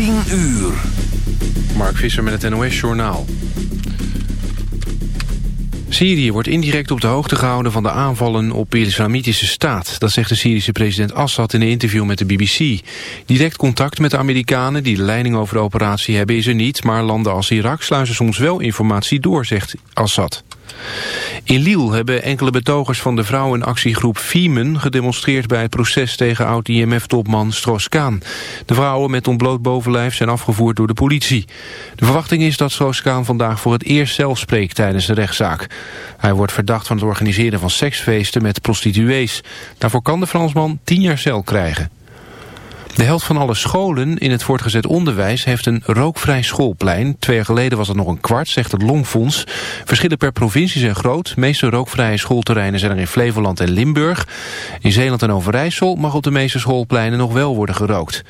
10 uur. Mark Visser met het NOS-journaal. Syrië wordt indirect op de hoogte gehouden van de aanvallen op de islamitische staat. Dat zegt de Syrische president Assad in een interview met de BBC. Direct contact met de Amerikanen die de leiding over de operatie hebben is er niet... maar landen als Irak sluizen soms wel informatie door, zegt Assad. In Lille hebben enkele betogers van de vrouwenactiegroep Fiemen gedemonstreerd bij het proces tegen oud-IMF-topman Stroos-Kaan. De vrouwen met ontbloot bovenlijf zijn afgevoerd door de politie. De verwachting is dat Stroos-Kaan vandaag voor het eerst zelf spreekt tijdens de rechtszaak. Hij wordt verdacht van het organiseren van seksfeesten met prostituees. Daarvoor kan de Fransman tien jaar cel krijgen. De helft van alle scholen in het voortgezet onderwijs heeft een rookvrij schoolplein. Twee jaar geleden was het nog een kwart, zegt het Longfonds. Verschillen per provincie zijn groot. De meeste rookvrije schoolterreinen zijn er in Flevoland en Limburg. In Zeeland en Overijssel mag op de meeste schoolpleinen nog wel worden gerookt.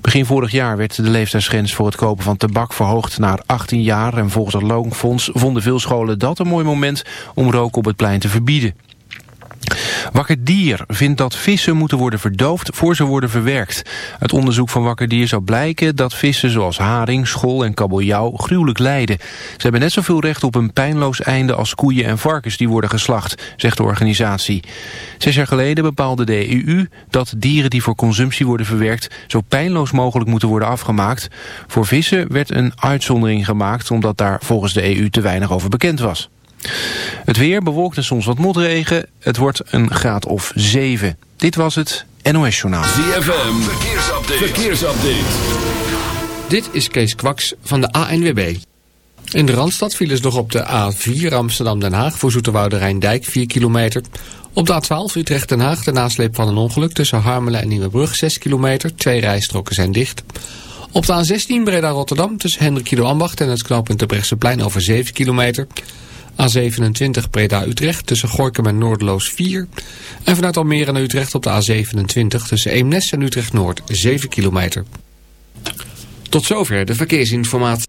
Begin vorig jaar werd de leeftijdsgrens voor het kopen van tabak verhoogd naar 18 jaar. En volgens het Longfonds vonden veel scholen dat een mooi moment om rook op het plein te verbieden. Wakker Dier vindt dat vissen moeten worden verdoofd voor ze worden verwerkt. Uit onderzoek van Wakker Dier zou blijken dat vissen zoals haring, schol en kabeljauw gruwelijk lijden. Ze hebben net zoveel recht op een pijnloos einde als koeien en varkens die worden geslacht, zegt de organisatie. Zes jaar geleden bepaalde de EU dat dieren die voor consumptie worden verwerkt zo pijnloos mogelijk moeten worden afgemaakt. Voor vissen werd een uitzondering gemaakt omdat daar volgens de EU te weinig over bekend was. Het weer bewolkt en soms wat motregen. Het wordt een graad of 7. Dit was het NOS Journaal. ZFM, verkeersupdate. verkeersupdate. Dit is Kees Kwaks van de ANWB. In de Randstad vielen nog op de A4 Amsterdam-Den Haag voor Zoeterwoude Rijndijk 4 kilometer. Op de A12 Utrecht-Den Haag de nasleep van een ongeluk tussen Harmelen en Nieuwebrug 6 kilometer. Twee rijstroken zijn dicht. Op de A16 Breda-Rotterdam tussen Hendrik Ambacht en het knooppunt de Brechtseplein over 7 kilometer. A27 Breda-Utrecht tussen Gorkum en Noordloos 4. En vanuit Almere naar Utrecht op de A27 tussen Eemnes en Utrecht-Noord 7 kilometer. Tot zover de verkeersinformatie.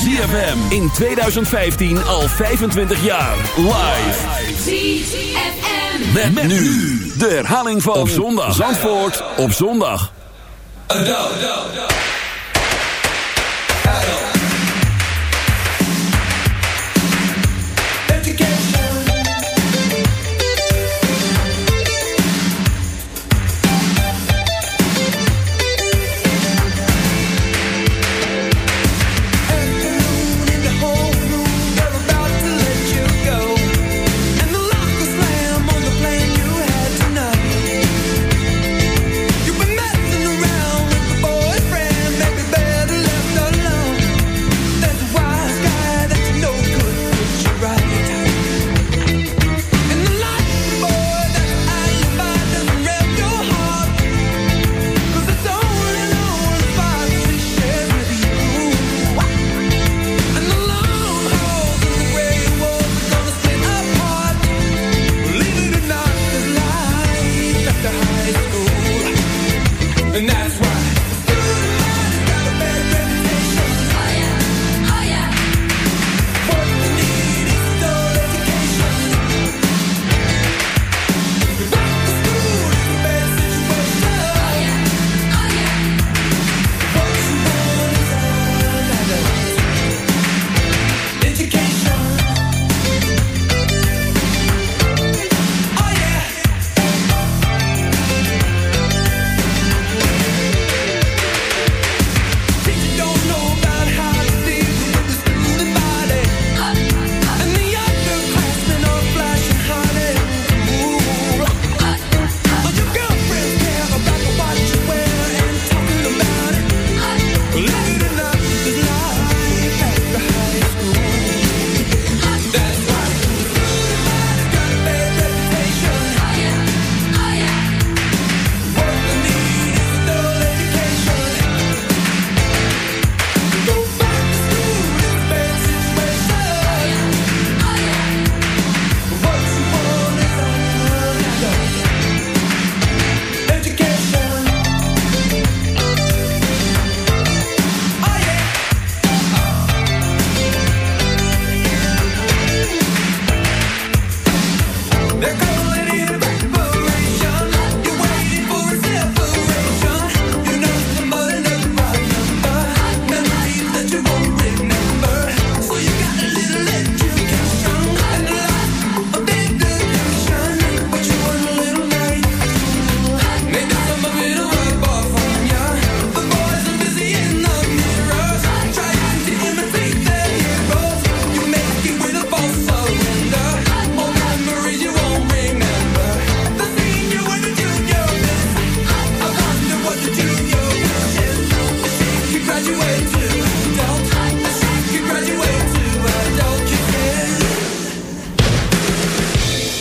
ZFM in 2015 al 25 jaar. Live. ZFM. Met, met nu de herhaling van op zondag. Zandvoort op zondag.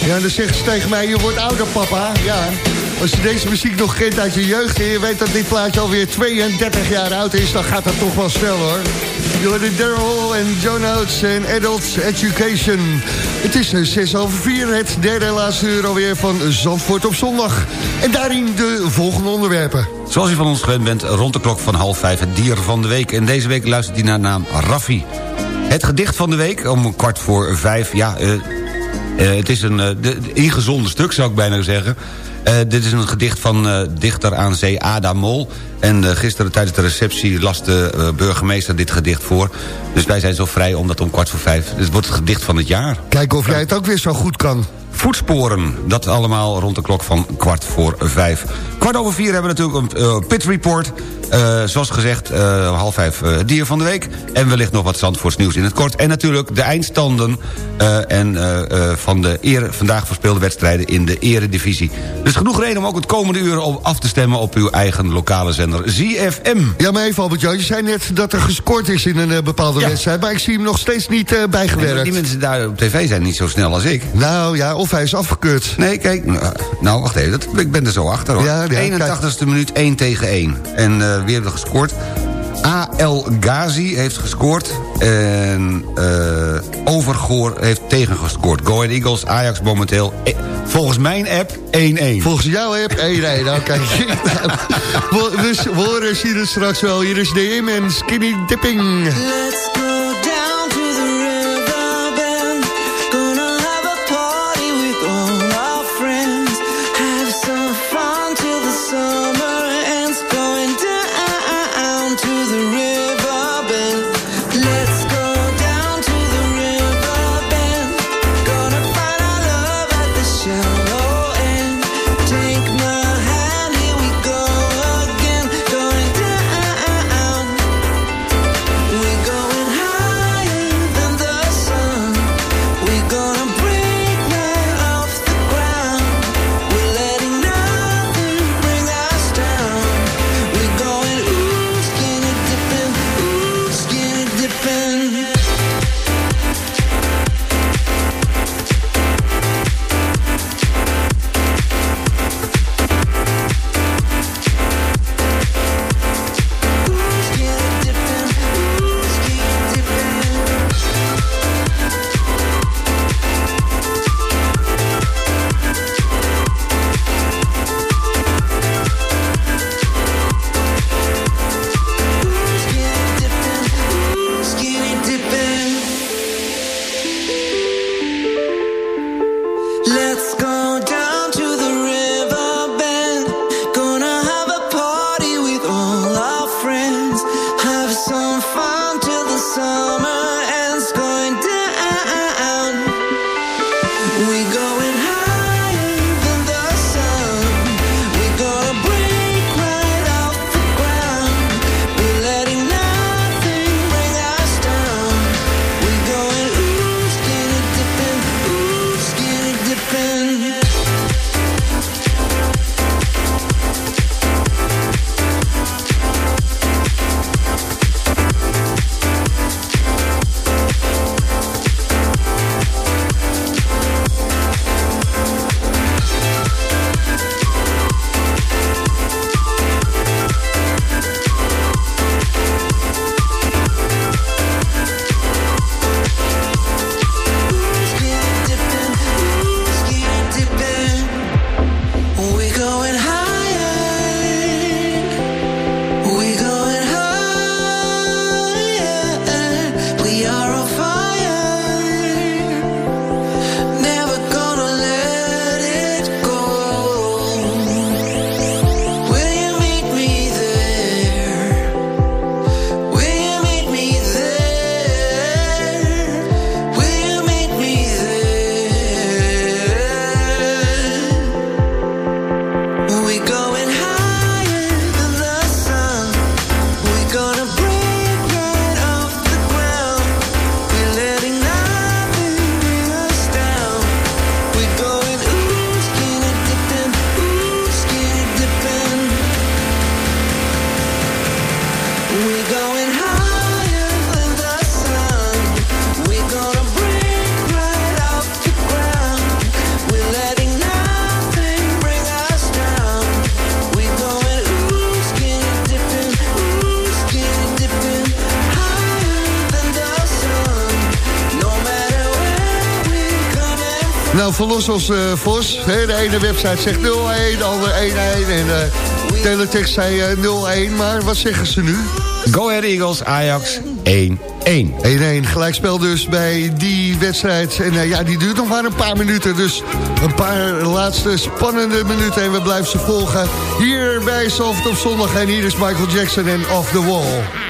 Ja, dan zeggen ze tegen mij, je wordt ouder papa. Ja, als je deze muziek nog kent uit je jeugd... en je weet dat dit plaatje alweer 32 jaar oud is... dan gaat dat toch wel snel hoor. Je hoorde Daryl en John Oates en Adult Education. Het is 6 over 4, het derde en laatste uur alweer van Zandvoort op zondag. En daarin de volgende onderwerpen. Zoals u van ons gewend bent, rond de klok van half vijf het dier van de week. En deze week luistert hij naar naam Raffi. Het gedicht van de week, om kwart voor vijf, ja... Uh, het is een uh, de, stuk, zou ik bijna zeggen. Uh, dit is een gedicht van dichter aan zee Ada Mol. En gisteren tijdens de receptie las de burgemeester dit gedicht voor. Dus wij zijn zo vrij om dat om kwart voor vijf... Het wordt het gedicht van het jaar. Kijk of jij het ook weer zo goed kan. Voetsporen, dat allemaal rond de klok van kwart voor vijf. Kwart over vier hebben we natuurlijk een uh, pit report. Uh, zoals gezegd, uh, half vijf dier van de week. En wellicht nog wat Zandvoorts nieuws in het kort. En natuurlijk de eindstanden en, van de eer, vandaag verspeelde wedstrijden in de eredivisie. Dus genoeg reden om ook het komende uur op af te stemmen... op uw eigen lokale zender ZFM. Ja, maar even Albert, je zei net dat er gescoord is in een bepaalde ja. wedstrijd... maar ik zie hem nog steeds niet bijgewerkt. En die mensen daar op tv zijn niet zo snel als ik. Nou ja, of hij is afgekeurd. Nee, kijk, nou wacht even, dat, ik ben er zo achter hoor. Ja, ja, 81ste minuut 1 tegen 1. En uh, wie heeft er gescoord? A.L. Ghazi heeft gescoord. En uh, Overgoor heeft tegengescoord. Go Ahead Eagles, Ajax momenteel. E volgens mijn app 1-1. Volgens jouw app 1-1. Nou kijk, we, we horen hier straks wel. Hier is DM en Skinny Dipping. Let's go. Verlos ons uh, Vos. de ene website zegt 0-1, de andere 1-1 en uh, teletext zei uh, 0-1. Maar wat zeggen ze nu? Go Ahead Eagles, Ajax 1-1. 1-1, gelijkspel dus bij die wedstrijd. En ja, die duurt nog maar een paar minuten. Dus een paar laatste spannende minuten. En we blijven ze volgen hier bij Soft op zondag. En hier is Michael Jackson en Off the Wall.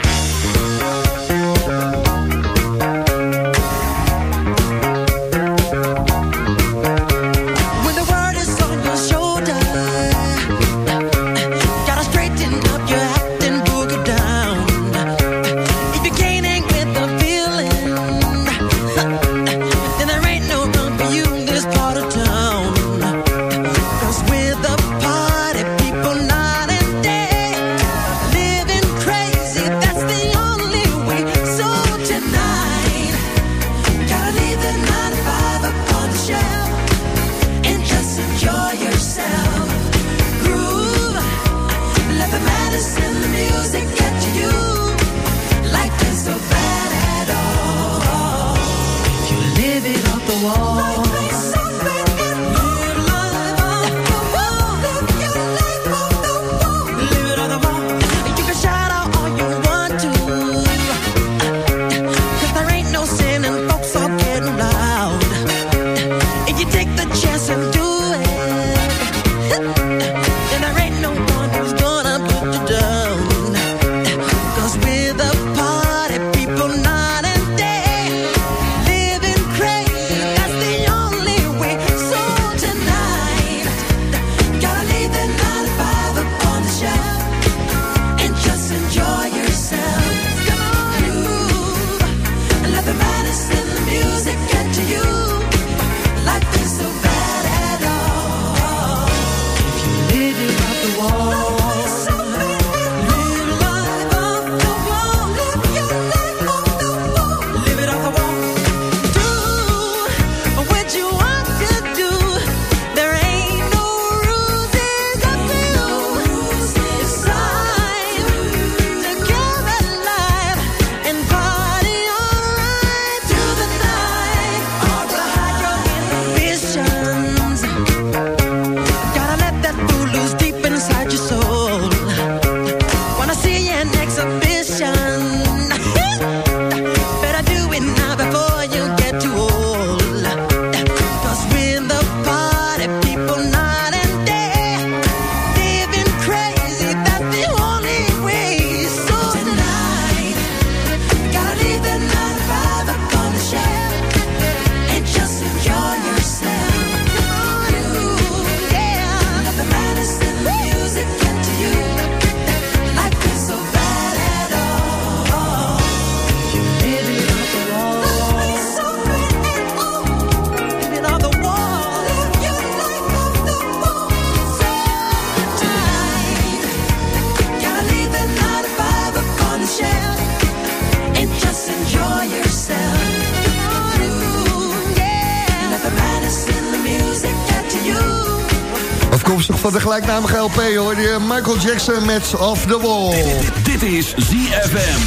Gelijknamige LP hoor je Michael Jackson met Off the Wall. Dit, is ZFM.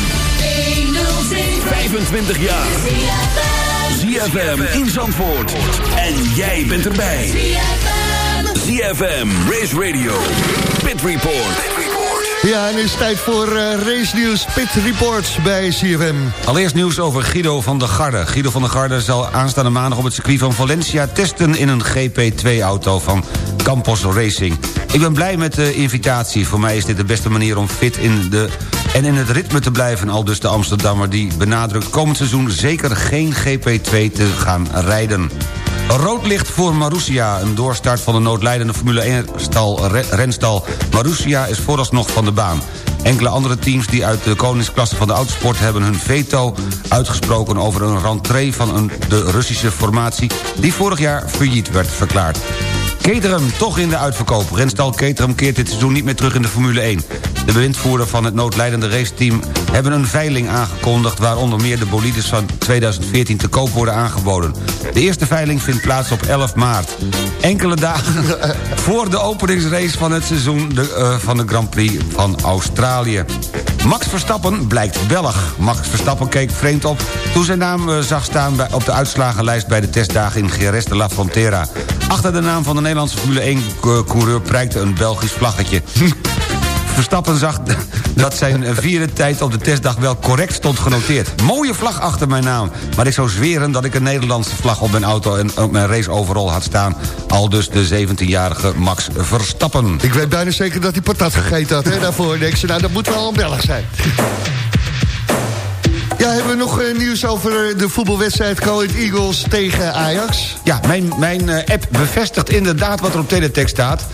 25 jaar. ZFM in Zandvoort. En jij bent erbij. ZFM, Race Radio, Pit Report. Ja, en het is tijd voor uh, race nieuws Pit Reports bij CFM. Allereerst nieuws over Guido van der Garde. Guido van der Garde zal aanstaande maandag op het circuit van Valencia... testen in een GP2-auto van Campos Racing. Ik ben blij met de invitatie. Voor mij is dit de beste manier om fit in de en in het ritme te blijven. Al dus de Amsterdammer die benadrukt komend seizoen... zeker geen GP2 te gaan rijden. Rood licht voor Marussia. Een doorstart van de noodlijdende Formule 1-stal renstal Marussia is vooralsnog van de baan. Enkele andere teams die uit de koningsklasse van de autosport... hebben hun veto uitgesproken over een rentree van een, de Russische formatie... die vorig jaar failliet werd verklaard. Caterham toch in de uitverkoop. Renstal Caterham keert dit seizoen niet meer terug in de Formule 1. De bewindvoerder van het noodlijdende raceteam hebben een veiling aangekondigd... waar onder meer de bolides van 2014 te koop worden aangeboden. De eerste veiling vindt plaats op 11 maart. Enkele dagen voor de openingsrace van het seizoen de, uh, van de Grand Prix van Australië. Max Verstappen blijkt Belg. Max Verstappen keek vreemd op toen zijn naam eh, zag staan op de uitslagenlijst... bij de testdagen in Jerez de la Frontera. Achter de naam van de Nederlandse Formule 1-coureur prijkte een Belgisch vlaggetje. Verstappen zag dat zijn vierde tijd op de testdag wel correct stond genoteerd. Mooie vlag achter mijn naam. Maar ik zou zweren dat ik een Nederlandse vlag op mijn auto... en op mijn race overal had staan. Al dus de 17-jarige Max Verstappen. Ik weet bijna zeker dat hij patat gegeten had, daarvoor. Denk ze, nou, dat moet wel een Belg zijn. Ja, hebben we nog eh, nieuws over eh, de voetbalwedstrijd Coed Eagles tegen Ajax? Ja, mijn, mijn eh, app bevestigt inderdaad wat er op teletext staat.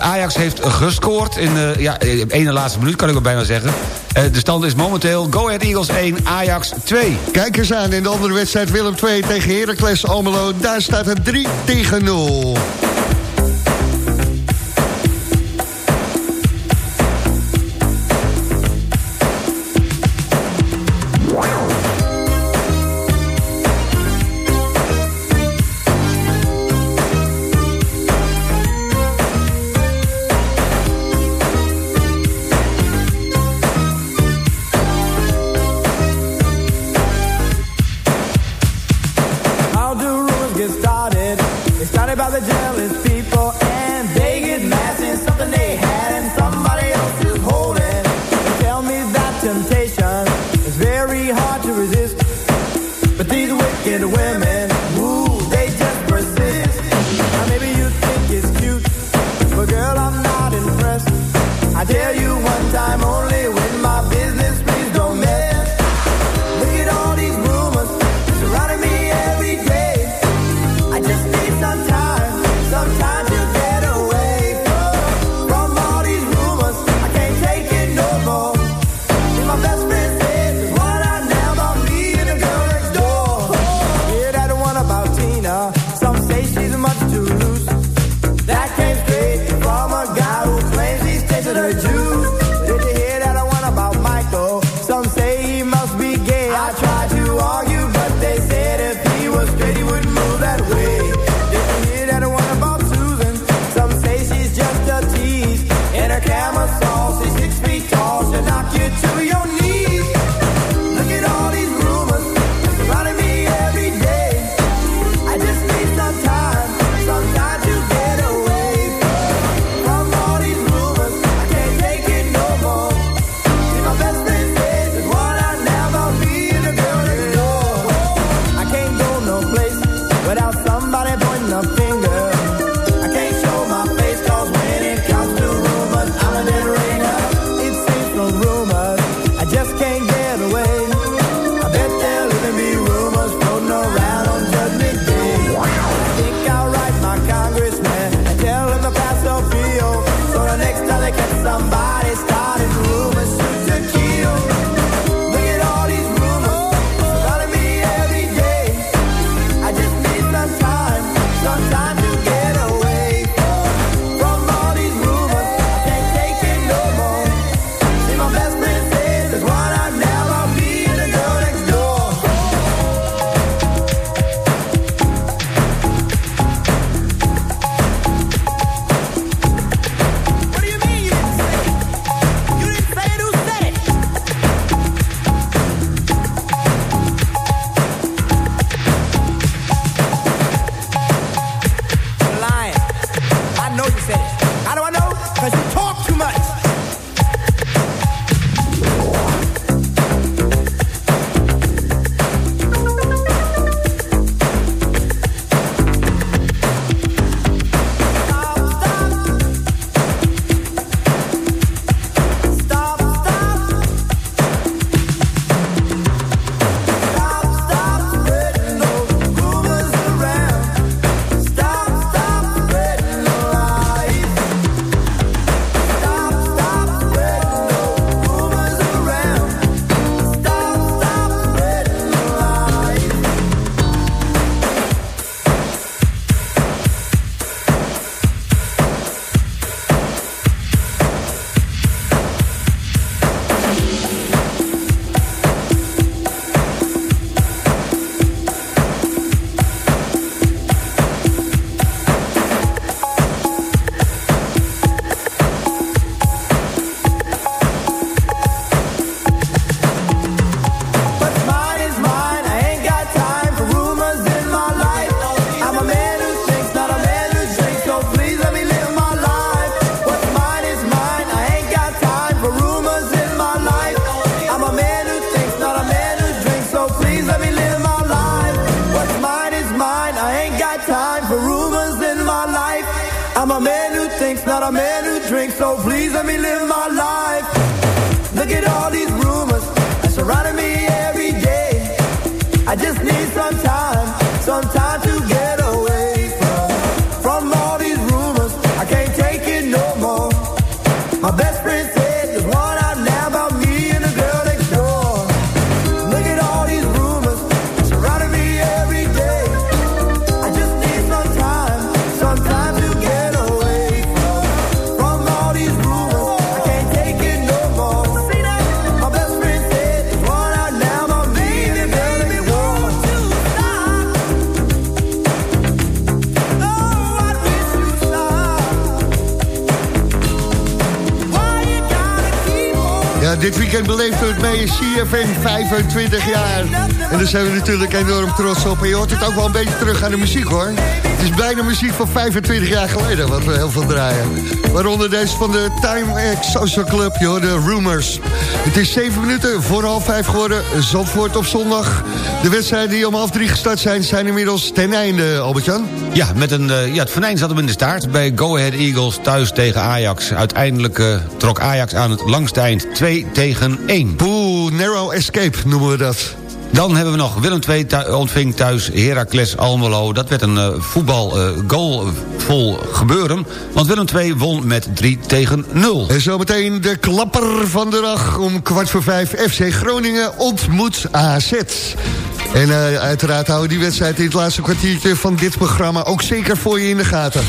Ajax heeft gescoord in de ja, ene laatste minuut, kan ik wel bijna zeggen. De stand is momenteel Go Ahead Eagles 1, Ajax 2. Kijk eens aan, in de andere wedstrijd Willem 2 tegen Heracles Almelo. Daar staat het 3 tegen 0. CFM 25 jaar. En daar zijn we natuurlijk enorm trots op. En je hoort het ook wel een beetje terug aan de muziek, hoor. Het is bijna muziek van 25 jaar geleden, wat we heel veel draaien. Waaronder deze van de Time X Social Club, joh, de Rumors. Het is 7 minuten voor half 5 geworden. Zandvoort op zondag. De wedstrijden die om half drie gestart zijn, zijn inmiddels ten einde, Albert-Jan. Ja, met een, eh, ja, het venijn zat hem in de staart bij Go Ahead Eagles thuis tegen Ajax. Uiteindelijk eh, trok Ajax aan het langste eind 2 tegen 1. Poeh, narrow escape noemen we dat. Dan hebben we nog Willem II thu- ontving thuis Heracles Almelo. Dat werd een eh, voetbal eh, goalvol gebeuren. Want Willem II won met 3 tegen 0. En zometeen de klapper van de dag om kwart voor vijf. FC Groningen ontmoet AZ. En eh, uiteraard houden we die wedstrijd in het laatste kwartiertje van dit programma ook zeker voor je in de gaten.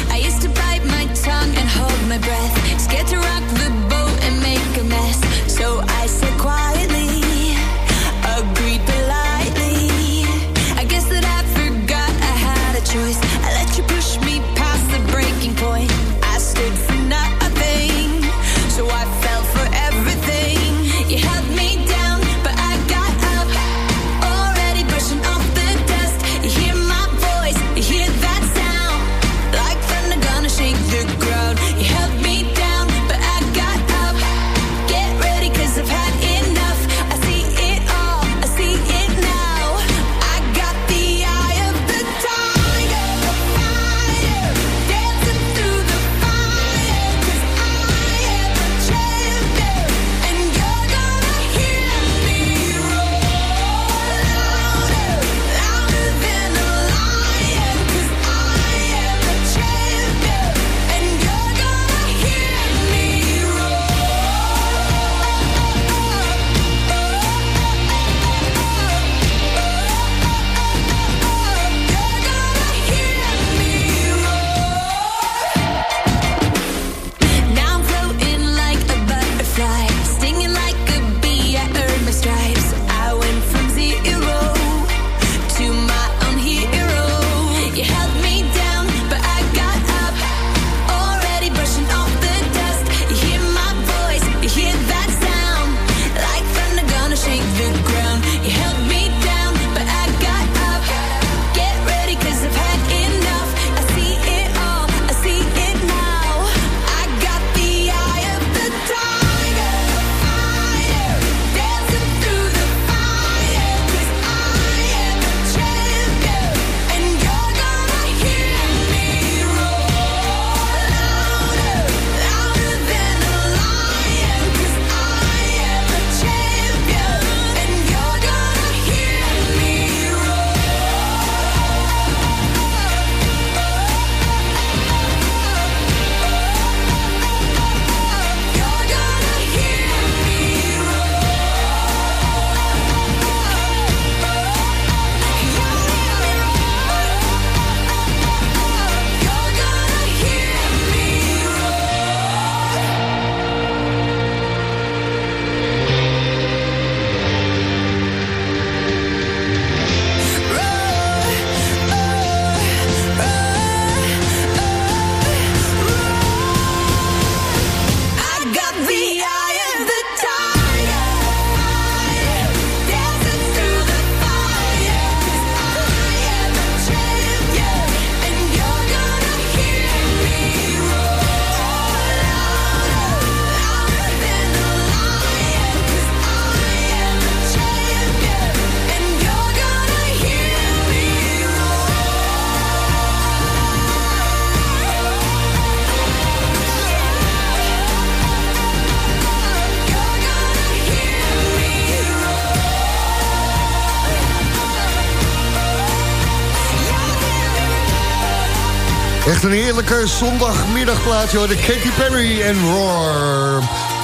Echt een heerlijke zondagmiddagplaatje hoor. De Katy Perry en Roar.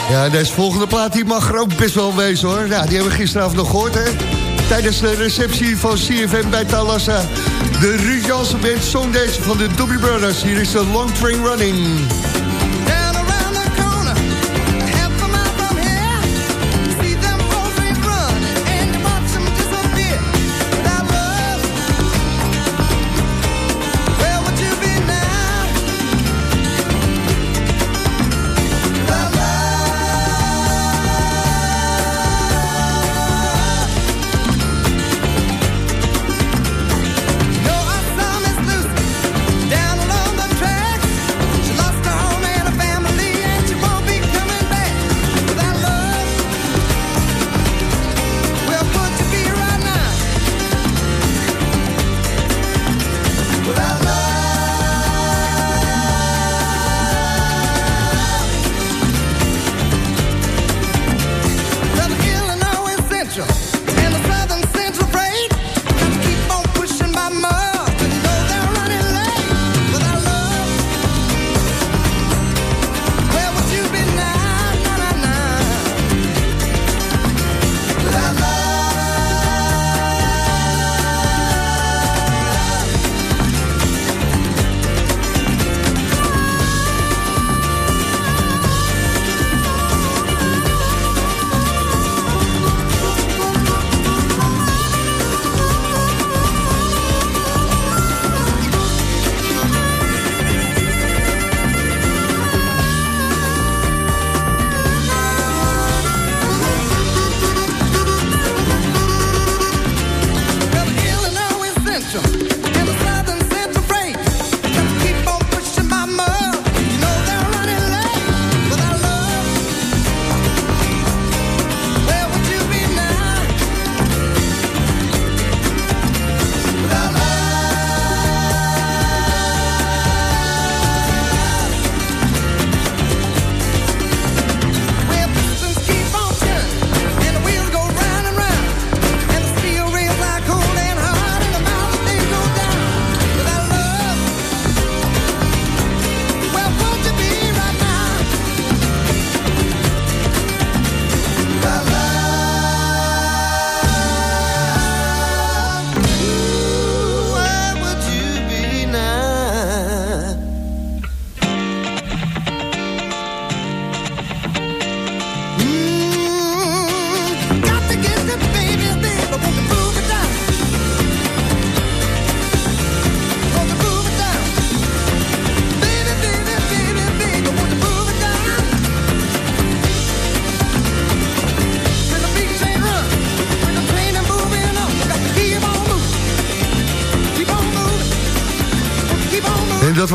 Ja, deze volgende plaat die mag er ook best wel wezen hoor. Ja, die hebben we gisteravond nog gehoord hè. Tijdens de receptie van CFM bij Talassa. De Ruud Jansen Band Song deze van de Doobie Brothers. Hier is de Long Train Running.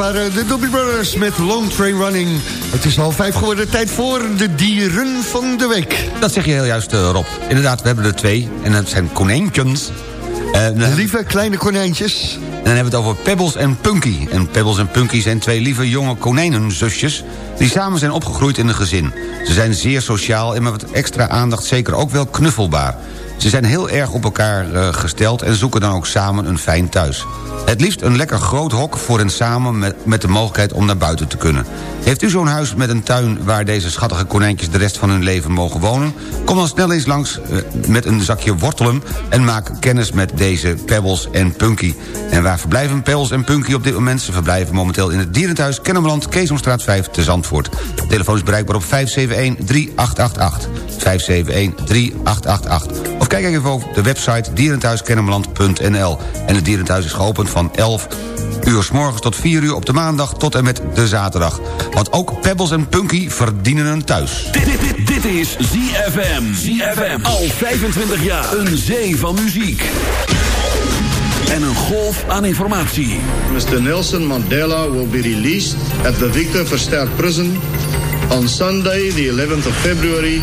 Waren de Doobie Brothers met Long Train Running. Het is half vijf geworden, tijd voor de dieren van de week. Dat zeg je heel juist, eh, Rob. Inderdaad, we hebben er twee. En dat zijn konijntjes. Eh, Lieve kleine konijntjes. En dan hebben we het over Pebbles en Punky. En Pebbles en Punky zijn twee lieve jonge konijnenzusjes... die samen zijn opgegroeid in een gezin. Ze zijn zeer sociaal en met extra aandacht zeker ook wel knuffelbaar. Ze zijn heel erg op elkaar eh, gesteld en zoeken dan ook samen een fijn thuis. Het liefst een lekker groot hok voor hen samen met, met de mogelijkheid om naar buiten te kunnen. Heeft u zo'n huis met een tuin waar deze schattige konijntjes de rest van hun leven mogen wonen? Kom dan snel eens langs eh, met een zakje wortelen en maak kennis met deze Pebbles en Punky. En waar verblijven Pebbles en Punky op dit moment? Ze verblijven momenteel in het dierenthuis Kennemerland, Keesomstraat 5 te Zandvoort. De telefoon is bereikbaar op 571-3888. 571-3888. Of kijk even op de website dierenthuiskennemerland.nl. En het dierenthuis is geopend van 11 uur s morgens tot 4 uur op de maandag tot en met de zaterdag. Want ook Pebbles en Punky verdienen een thuis. Dit, dit, dit, dit is ZFM. ZFM. Al 25 jaar. Een zee van muziek. En een golf aan informatie. Mr. Nelson Mandela will be released at the Victor Verster Prison on Sunday, the 11th of February,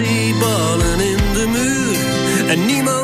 Met nasi-ballen in de muur. En niemand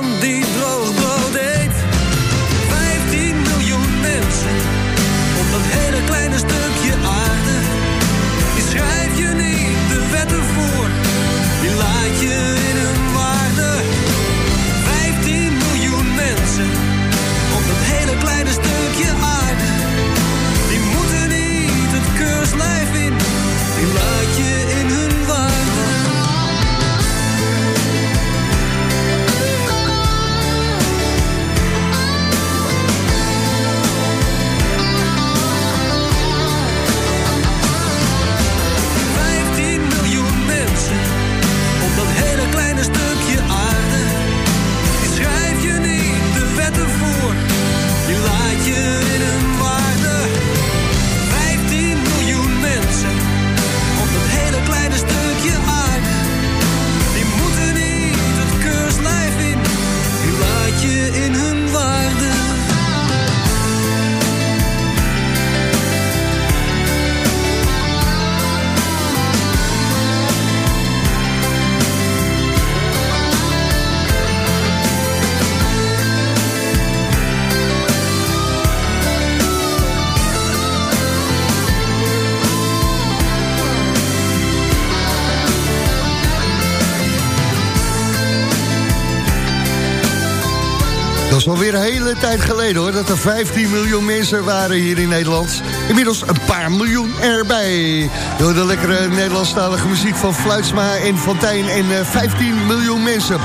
geleden hoor, dat er 15 miljoen mensen waren hier in Nederland. Inmiddels een paar miljoen erbij. Door de lekkere Nederlandstalige muziek van Fluitsma en Fontijn en eh, 15 miljoen mensen.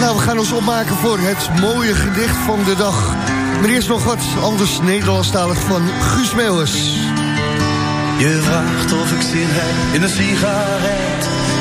Nou, we gaan ons opmaken voor het mooie gedicht van de dag. Maar eerst nog wat anders Nederlandstalig van Guus Meeuwers. Je vraagt of ik zin heb in een sigaret.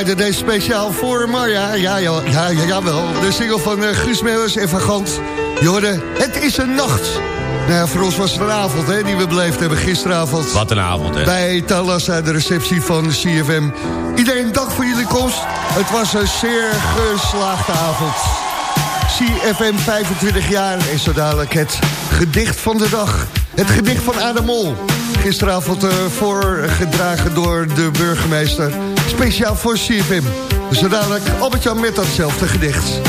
We draaiden deze speciaal voor Marja. Ja, ja, ja, ja jawel. De single van uh, Guus Meeuwers en Van Gant. Je hoorde, het is een nacht. Nou ja, voor ons was het een avond hè, die we beleefd hebben gisteravond. Wat een avond, hè? Bij Talassa, de receptie van CFM. Iedereen dank voor jullie komst. Het was een zeer geslaagde avond. CFM 25 jaar en zo dadelijk het gedicht van de dag. Het gedicht van Adam Mol. Gisteravond eh, voorgedragen door de burgemeester. Speciaal voor CFM. Zo dadelijk Albert-Jan met datzelfde gedicht.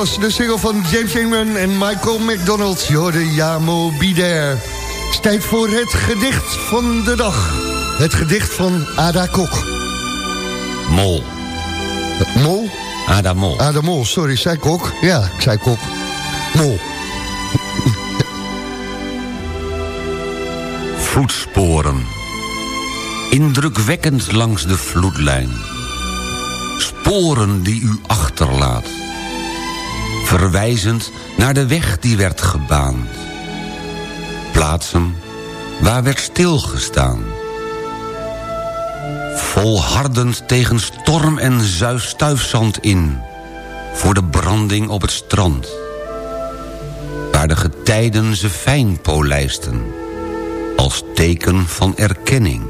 Was de single van James Ingram en Michael McDonald. Je hoorde Jamo Bider. Het tijd voor het gedicht van de dag. Het gedicht van Ada Kok. Mol. Mol? Ada Mol. Ada Mol, sorry, zei Kok. Ja, ik zei Kok. Mol. Voetsporen. Indrukwekkend langs de vloedlijn. Sporen die u achterlaat. Verwijzend naar de weg die werd gebaand. Plaatsen waar werd stilgestaan. Volhardend tegen storm en zuis- stuifzand in. Voor de branding op het strand. Waar de getijden ze fijn polijsten. Als teken van erkenning.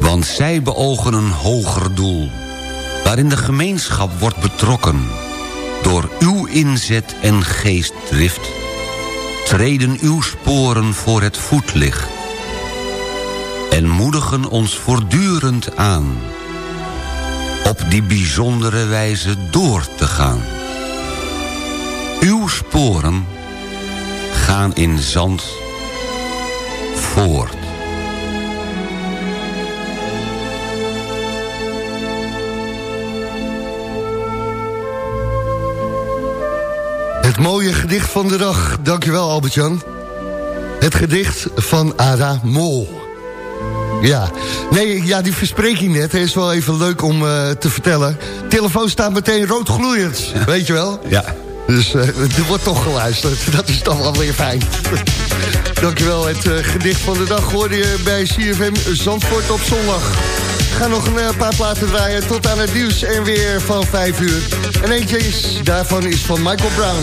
Want zij beogen een hoger doel... waarin de gemeenschap wordt betrokken... door uw inzet en geestdrift... treden uw sporen voor het voetlicht... en moedigen ons voortdurend aan... op die bijzondere wijze door te gaan. Uw sporen gaan in zand voort. Het mooie gedicht van de dag. Dankjewel Albert-Jan. Het gedicht van Ada Mol. Ja, nee, ja, die verspreking net is wel even leuk om eh, te vertellen. Telefoon staat meteen rood gloeiend, weet je wel? Ja. Dus eh, er wordt toch geluisterd. Dat is toch wel weer fijn. Dankjewel. Het eh, gedicht van de dag hoorde je bij CFM Zandvoort op zondag. Ga nog een eh, paar platen draaien tot aan het nieuws en weer van 5 uur. En eentje is, daarvan is van Michael Brown.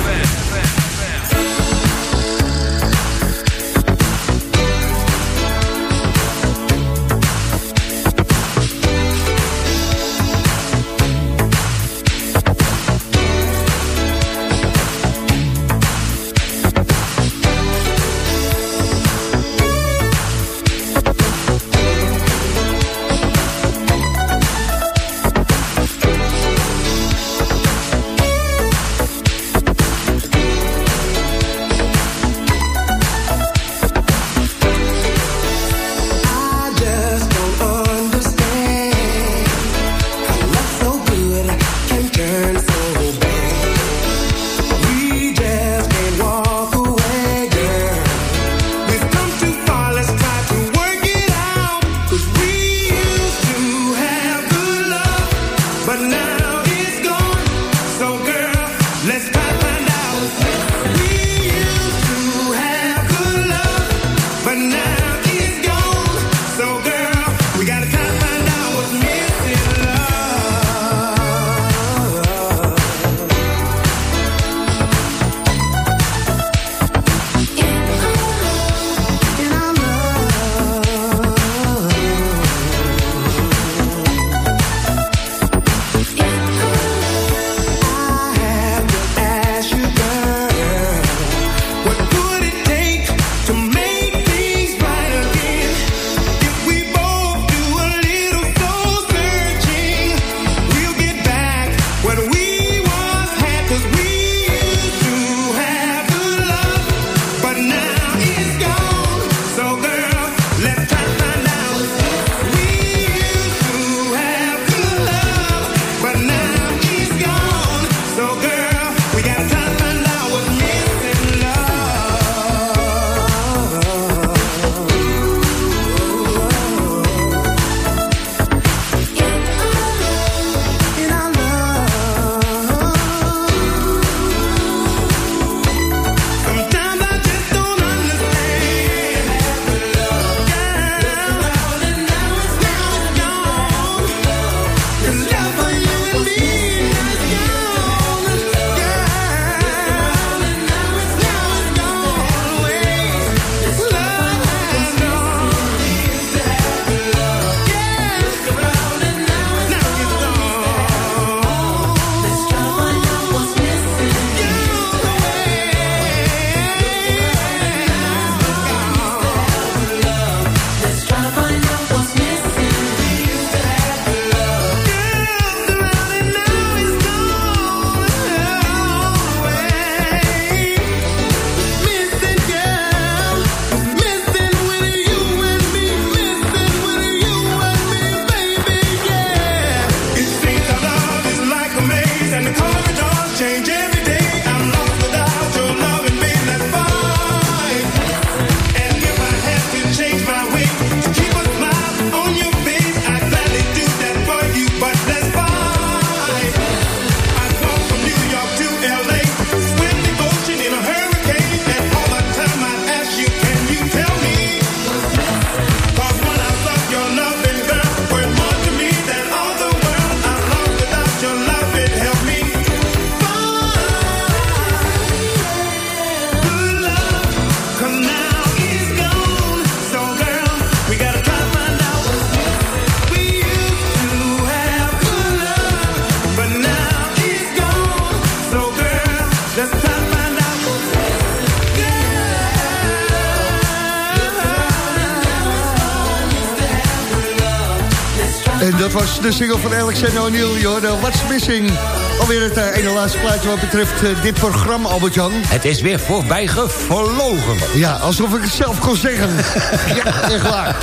Single van Alexander O'Neill, joh. de What's Missing. Alweer het eh, ene laatste plaatje wat betreft eh, dit programma, Albert-Jan. Het is weer voorbij gevlogen. Ja, alsof ik het zelf kon zeggen. ja, echt waar.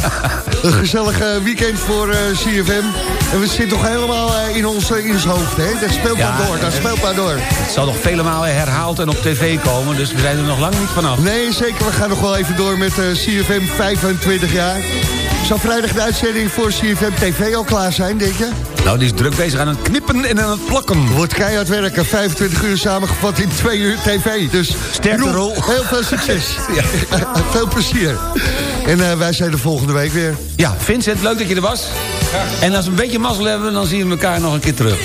Een gezellig weekend voor eh, CFM. En we zitten toch helemaal in, ons, in ons hoofd, hè? Dat speelt Ja, maar door, dat speelt maar door. Het zal nog vele malen herhaald en op tv komen, dus we zijn er nog lang niet vanaf. Nee, zeker. We gaan nog wel even door met CFM 25 jaar. Zou vrijdag de uitzending voor CFM TV al klaar zijn, denk je? Nou, die is druk bezig aan het knippen en aan het plakken. Wordt keihard werken. 25 uur samengevat in 2 uur tv. Dus Sterkte Roel, rol. Heel veel succes. Veel plezier. En eh, wij zijn de volgende week weer. Ja, Vincent, leuk dat je er was. En als we een beetje mazzel hebben, dan zien we elkaar nog een keer terug.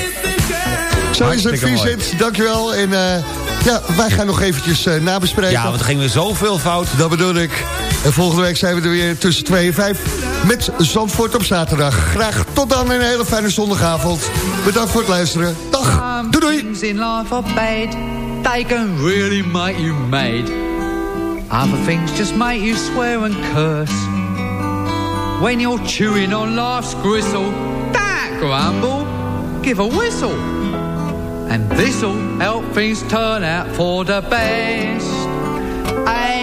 Zo is het, mooi. Vincent. Dankjewel. En eh, ja, wij gaan nog eventjes eh, nabespreken. Ja, want er ging weer zoveel fout. Dat bedoel ik. En volgende week zijn we er weer tussen 2 en 5 met Zandvoort op zaterdag. Graag tot dan en een hele fijne zondagavond. Bedankt voor het luisteren. Dag. Doei doei. In life are bad. They can really make you mad. Other things just make you swear and curse. When you're chewing on life's gristle, that grumble, give a whistle. And this'll help things turn out for the best. And